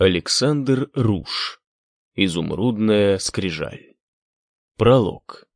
Александр Руш. Изумрудная скрижаль. Пролог.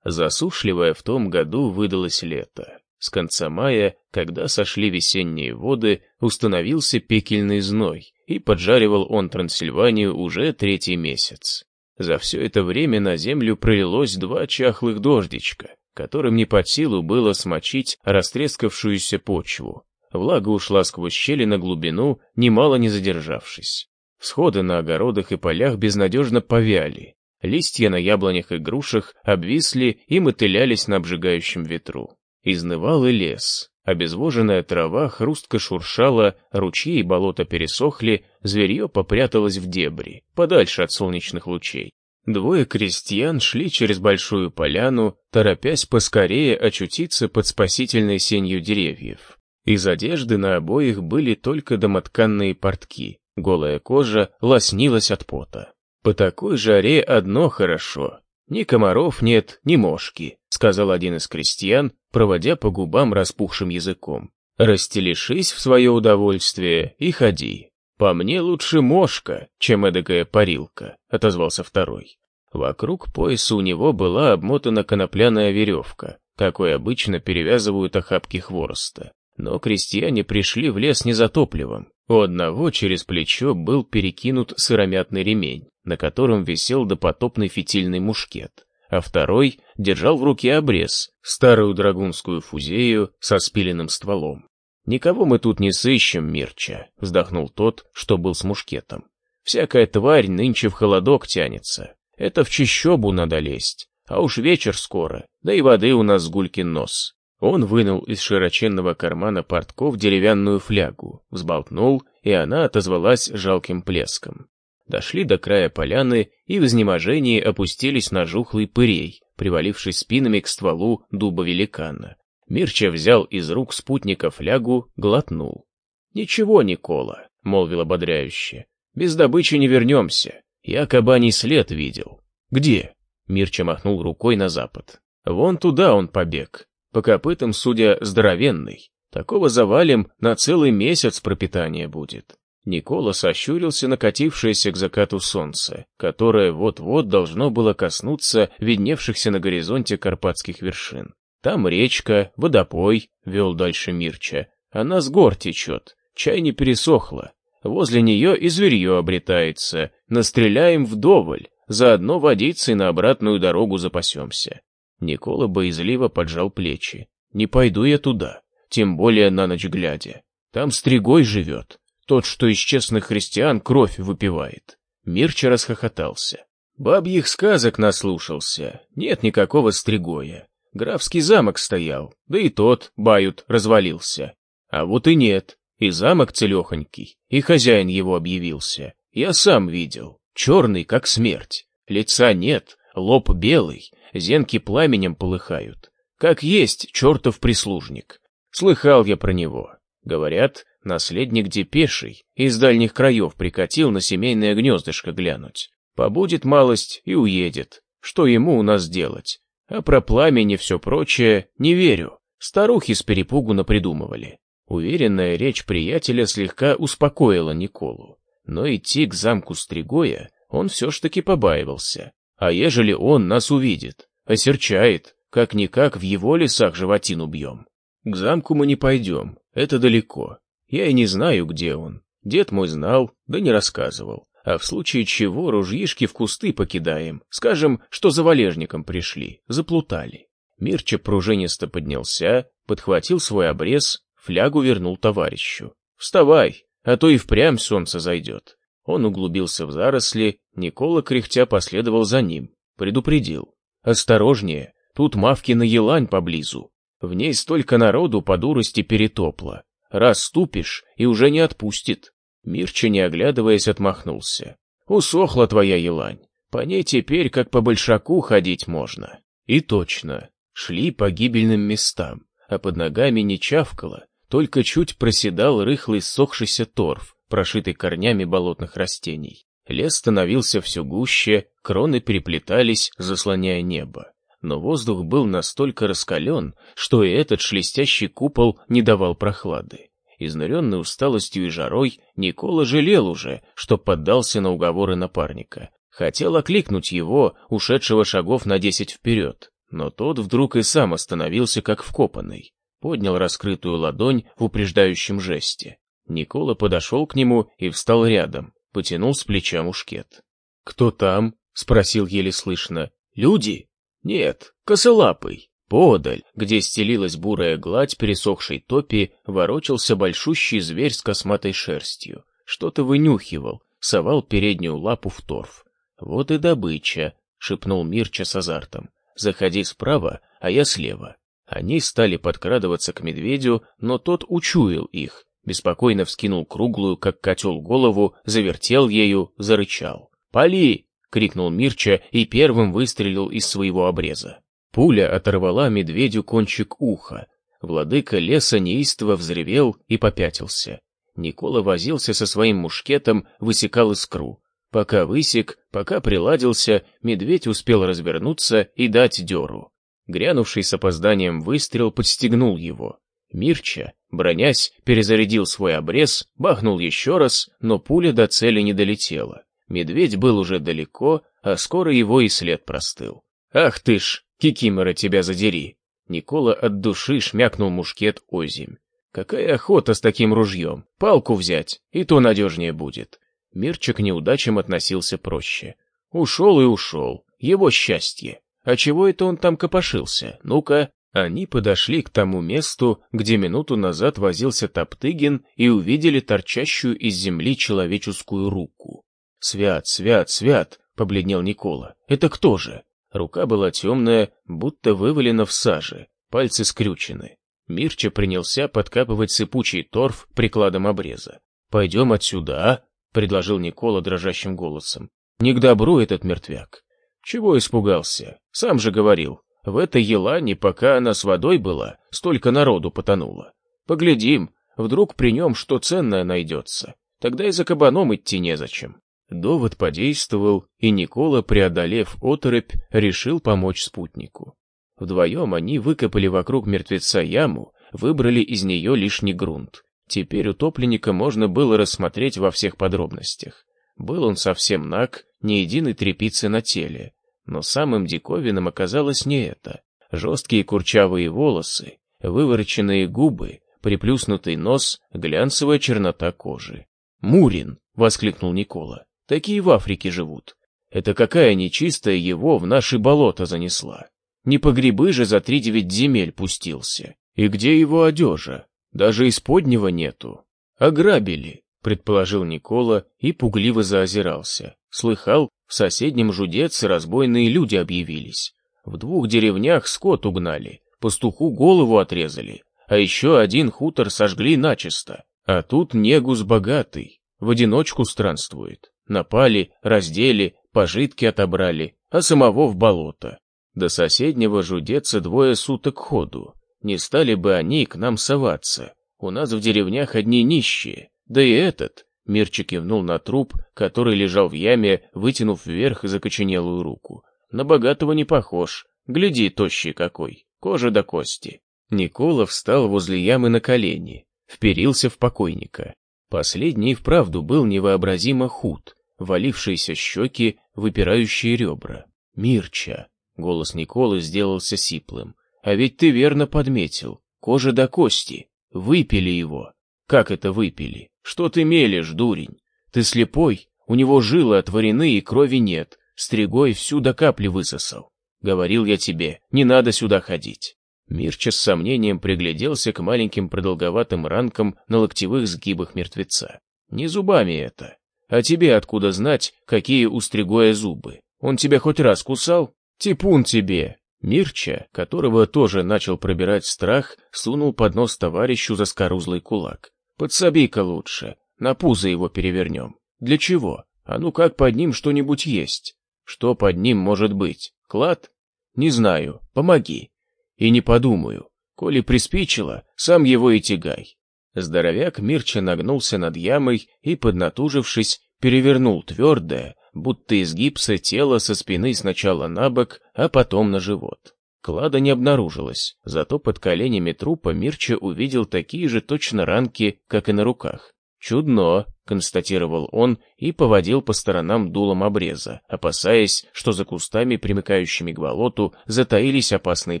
Засушливое в том году выдалось лето. С конца мая, когда сошли весенние воды, установился пекельный зной, и поджаривал он Трансильванию уже третий месяц. За все это время на землю пролилось два чахлых дождичка, которым не под силу было смочить растрескавшуюся почву, Влага ушла сквозь щели на глубину, немало не задержавшись. Всходы на огородах и полях безнадежно повяли. Листья на яблонях и грушах обвисли и мотылялись на обжигающем ветру. Изнывал и лес. Обезвоженная трава хрустко шуршала, ручьи и болота пересохли, зверье попряталось в дебри, подальше от солнечных лучей. Двое крестьян шли через большую поляну, торопясь поскорее очутиться под спасительной сенью деревьев. Из одежды на обоих были только домотканные портки. Голая кожа лоснилась от пота. По такой жаре одно хорошо. Ни комаров нет, ни мошки, сказал один из крестьян, проводя по губам распухшим языком. Растелешись в свое удовольствие и ходи. По мне лучше мошка, чем эдакая парилка, отозвался второй. Вокруг пояса у него была обмотана конопляная веревка, какой обычно перевязывают охапки хвороста. Но крестьяне пришли в лес не за топливом. У одного через плечо был перекинут сыромятный ремень, на котором висел допотопный фитильный мушкет, а второй держал в руке обрез, старую драгунскую фузею со спиленным стволом. «Никого мы тут не сыщем, Мирча», — вздохнул тот, что был с мушкетом. «Всякая тварь нынче в холодок тянется. Это в чищобу надо лезть. А уж вечер скоро, да и воды у нас гулькин нос. Он вынул из широченного кармана портков деревянную флягу, взболтнул, и она отозвалась жалким плеском. Дошли до края поляны и в изнеможении опустились на жухлый пырей, привалившись спинами к стволу дуба великана. Мирча взял из рук спутника флягу, глотнул. «Ничего, Никола», — молвил ободряюще, — «без добычи не вернемся. Я кабаний след видел». «Где?» — Мирча махнул рукой на запад. «Вон туда он побег. По копытам, судя, здоровенный. Такого завалим на целый месяц пропитания будет. Никола сощурился накатившееся к закату солнце, которое вот-вот должно было коснуться видневшихся на горизонте карпатских вершин. Там речка, водопой, вел дальше Мирча. Она с гор течет, чай не пересохла. Возле нее и зверье обретается. Настреляем вдоволь, заодно водицей на обратную дорогу запасемся. Никола боязливо поджал плечи. «Не пойду я туда, тем более на ночь глядя. Там стригой живет, тот, что из честных христиан кровь выпивает». Мирча расхохотался. Бабьих сказок наслушался, нет никакого стригоя. Графский замок стоял, да и тот, бают, развалился. А вот и нет, и замок целехонький, и хозяин его объявился. Я сам видел, черный, как смерть. Лица нет, лоб белый, зенки пламенем полыхают. Как есть чертов прислужник. Слыхал я про него. Говорят, наследник депешей из дальних краев прикатил на семейное гнездышко глянуть. Побудет малость и уедет. Что ему у нас делать? А про пламени и все прочее не верю. Старухи с перепугу напридумывали. Уверенная речь приятеля слегка успокоила Николу. Но идти к замку Стригоя он все ж таки побаивался. А ежели он нас увидит, осерчает, как-никак в его лесах животину бьем. К замку мы не пойдем, это далеко. Я и не знаю, где он. Дед мой знал, да не рассказывал. А в случае чего ружьишки в кусты покидаем, скажем, что за валежником пришли, заплутали. Мирча пружинисто поднялся, подхватил свой обрез, флягу вернул товарищу. «Вставай, а то и впрямь солнце зайдет». Он углубился в заросли, Никола кряхтя последовал за ним, предупредил. «Осторожнее, тут Мавкина елань поблизу. В ней столько народу по дурости перетопло. Раз ступишь, и уже не отпустит». Мирча, не оглядываясь, отмахнулся. «Усохла твоя елань. По ней теперь, как по большаку, ходить можно». И точно, шли по гибельным местам, а под ногами не чавкало, только чуть проседал рыхлый сохшийся торф, прошитый корнями болотных растений. Лес становился все гуще, кроны переплетались, заслоняя небо. Но воздух был настолько раскален, что и этот шелестящий купол не давал прохлады. Изнуренный усталостью и жарой, Никола жалел уже, что поддался на уговоры напарника. Хотел окликнуть его, ушедшего шагов на десять вперед, но тот вдруг и сам остановился как вкопанный. Поднял раскрытую ладонь в упреждающем жесте. Никола подошел к нему и встал рядом, потянул с плеча мушкет. «Кто там?» — спросил еле слышно. «Люди?» «Нет, косолапый». Подаль, где стелилась бурая гладь пересохшей топи, ворочался большущий зверь с косматой шерстью. Что-то вынюхивал, совал переднюю лапу в торф. «Вот и добыча», — шепнул Мирча с азартом. «Заходи справа, а я слева». Они стали подкрадываться к медведю, но тот учуял их, беспокойно вскинул круглую, как котел, голову, завертел ею, зарычал. «Пали!» — крикнул Мирча и первым выстрелил из своего обреза. Пуля оторвала медведю кончик уха. Владыка леса неистово взревел и попятился. Никола возился со своим мушкетом, высекал искру. Пока высек, пока приладился, медведь успел развернуться и дать дёру. Грянувший с опозданием выстрел подстегнул его. Мирча, бронясь, перезарядил свой обрез, бахнул еще раз, но пуля до цели не долетела. Медведь был уже далеко, а скоро его и след простыл. «Ах ты ж, кикимора тебя задери!» Никола от души шмякнул мушкет озимь. «Какая охота с таким ружьем! Палку взять, и то надежнее будет!» Мирча к неудачам относился проще. «Ушел и ушел. Его счастье. А чего это он там копошился? Ну-ка, они подошли к тому месту, где минуту назад возился Топтыгин и увидели торчащую из земли человеческую руку. «Свят, свят, свят!» — побледнел Никола. «Это кто же?» Рука была темная, будто вывалена в саже, пальцы скрючены. Мирча принялся подкапывать сыпучий торф прикладом обреза. «Пойдем отсюда, а?» — предложил Никола дрожащим голосом. «Не к добру этот мертвяк». «Чего испугался? Сам же говорил, в этой елане, пока она с водой была, столько народу потонуло. Поглядим, вдруг при нем что ценное найдется. Тогда и за кабаном идти незачем. Довод подействовал, и Никола, преодолев оторопь, решил помочь спутнику. Вдвоем они выкопали вокруг мертвеца яму, выбрали из нее лишний грунт. Теперь утопленника можно было рассмотреть во всех подробностях. Был он совсем наг, ни единой трепицы на теле, но самым диковинным оказалось не это. Жесткие курчавые волосы, вывороченные губы, приплюснутый нос, глянцевая чернота кожи. «Мурин!» — воскликнул Никола. «Такие в Африке живут. Это какая нечистая его в наши болота занесла. Не по грибы же за три девять земель пустился. И где его одежа? Даже исподнего нету. Ограбили, предположил Никола и пугливо заозирался. Слыхал, в соседнем жудеце разбойные люди объявились. В двух деревнях скот угнали, пастуху голову отрезали, а еще один хутор сожгли начисто. А тут негус богатый, в одиночку странствует. Напали, раздели, пожитки отобрали, а самого в болото. До соседнего жудеца двое суток ходу. Не стали бы они к нам соваться. У нас в деревнях одни нищие. Да и этот, Мирчик кивнул на труп, который лежал в яме, вытянув вверх закоченелую руку. На богатого не похож. Гляди, тощий какой. Кожа до кости. Никола встал возле ямы на колени, вперился в покойника. Последний вправду был невообразимо худ, валившиеся щеки, выпирающие ребра. «Мирча!» — голос Николы сделался сиплым. «А ведь ты верно подметил. Кожа до кости. Выпили его. Как это выпили? Что ты мелешь, дурень? Ты слепой? У него жилы отворены и крови нет. Стригой всю до капли высосал. Говорил я тебе, не надо сюда ходить. Мирча с сомнением пригляделся к маленьким продолговатым ранкам на локтевых сгибах мертвеца. Не зубами это. А тебе откуда знать, какие у Стригоя зубы? Он тебя хоть раз кусал? Типун тебе! Мирча, которого тоже начал пробирать страх, сунул под нос товарищу заскорузлый кулак. Подсоби-ка лучше, на пузо его перевернем. Для чего? А ну как под ним что-нибудь есть? Что под ним может быть? Клад? Не знаю, помоги. И не подумаю. Коли приспичило, сам его и тягай. Здоровяк Мирча нагнулся над ямой и, поднатужившись, перевернул твердое, будто из гипса тело со спины сначала на бок, а потом на живот. Клада не обнаружилось, зато под коленями трупа Мирча увидел такие же точно ранки, как и на руках. «Чудно», — констатировал он и поводил по сторонам дулом обреза, опасаясь, что за кустами, примыкающими к болоту, затаились опасные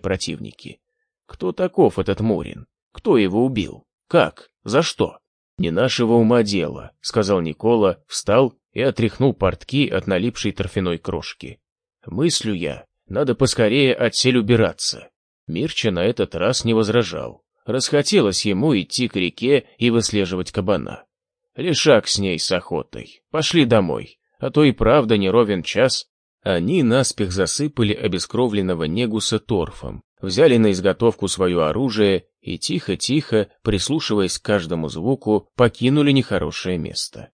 противники. «Кто таков этот Мурин? Кто его убил? Как? За что?» «Не нашего ума дело», — сказал Никола, встал и отряхнул портки от налипшей торфяной крошки. «Мыслю я, надо поскорее отсель убираться». Мирча на этот раз не возражал. Расхотелось ему идти к реке и выслеживать кабана. Лишак с ней с охотой. Пошли домой, а то и правда не ровен час. Они наспех засыпали обескровленного негуса торфом, взяли на изготовку свое оружие и тихо-тихо, прислушиваясь к каждому звуку, покинули нехорошее место.